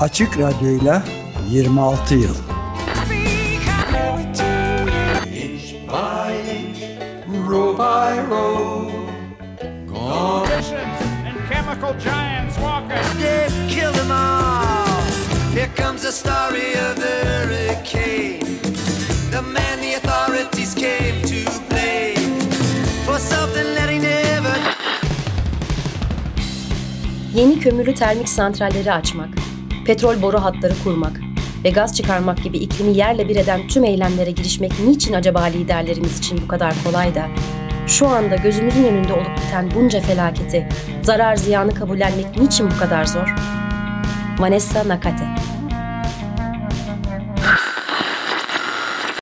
Açık Radyo'yla 26 yıl. row by row. and chemical giants walking. They've killed them all. Here comes the story of the hurricane. The man the authorities came to blame for something that he never. Yeni kömürlü termik santralleri açmak, petrol boru hatları kurmak ve gaz çıkarmak gibi iklimi yerle bir eden tüm eylemlere girişmek niçin acaba liderlerimiz için bu kadar kolay da şu anda gözümüzün önünde olup biten bunca felaketi, zarar ziyanı kabullenmek niçin bu kadar zor? Vanessa Nakate